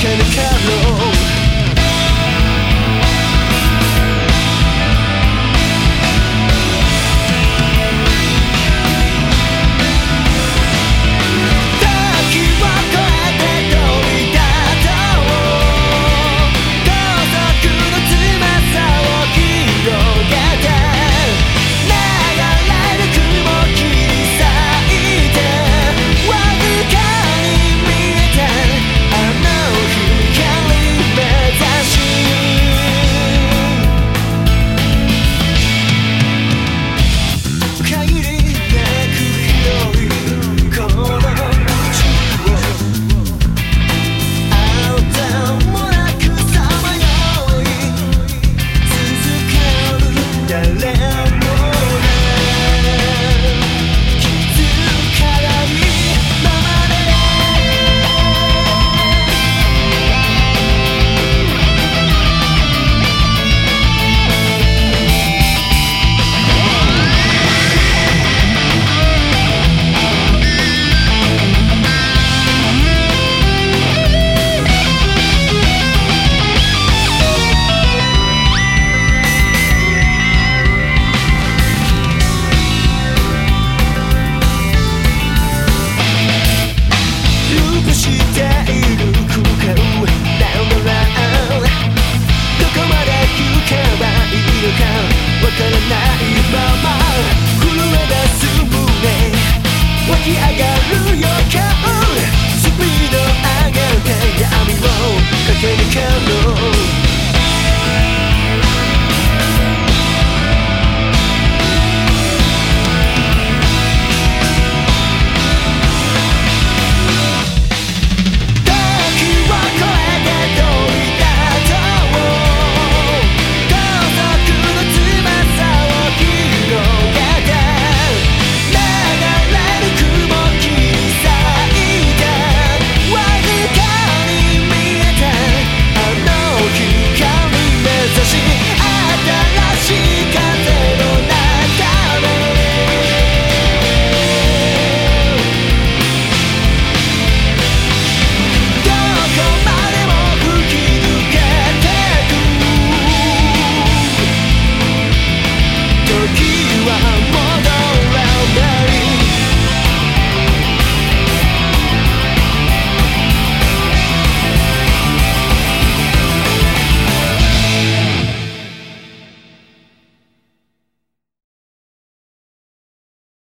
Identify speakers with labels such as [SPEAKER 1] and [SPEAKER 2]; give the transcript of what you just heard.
[SPEAKER 1] け抜かろうわからない。まま震え出す胸湧き上がる予感スピード上げて闇を駆け抜けろ